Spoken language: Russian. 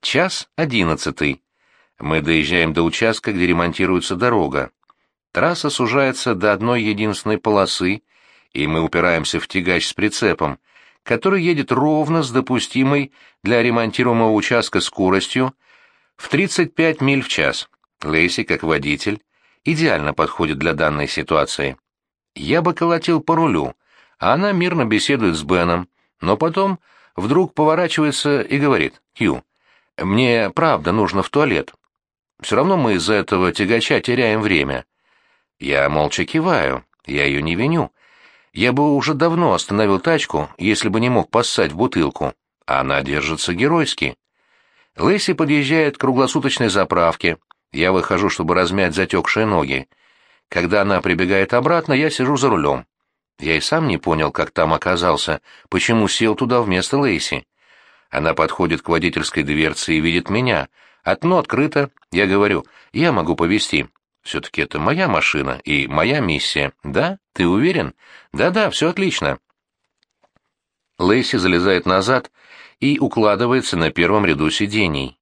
Час одиннадцатый. Мы доезжаем до участка, где ремонтируется дорога. Трасса сужается до одной единственной полосы, и мы упираемся в тягач с прицепом, который едет ровно с допустимой для ремонтируемого участка скоростью в 35 миль в час. Лейси, как водитель, идеально подходит для данной ситуации. Я бы колотил по рулю, а она мирно беседует с Беном, но потом вдруг поворачивается и говорит, «Кью, мне правда нужно в туалет. Все равно мы из-за этого тягача теряем время». Я молча киваю, я ее не виню. Я бы уже давно остановил тачку, если бы не мог поссать в бутылку, она держится геройски. Лэйси подъезжает к круглосуточной заправке. Я выхожу, чтобы размять затекшие ноги. Когда она прибегает обратно, я сижу за рулем. Я и сам не понял, как там оказался, почему сел туда вместо Лейси. Она подходит к водительской дверце и видит меня. Окно открыто. Я говорю, я могу повезти. Все-таки это моя машина и моя миссия. Да? Ты уверен? Да-да, все отлично. Лейси залезает назад и укладывается на первом ряду сидений.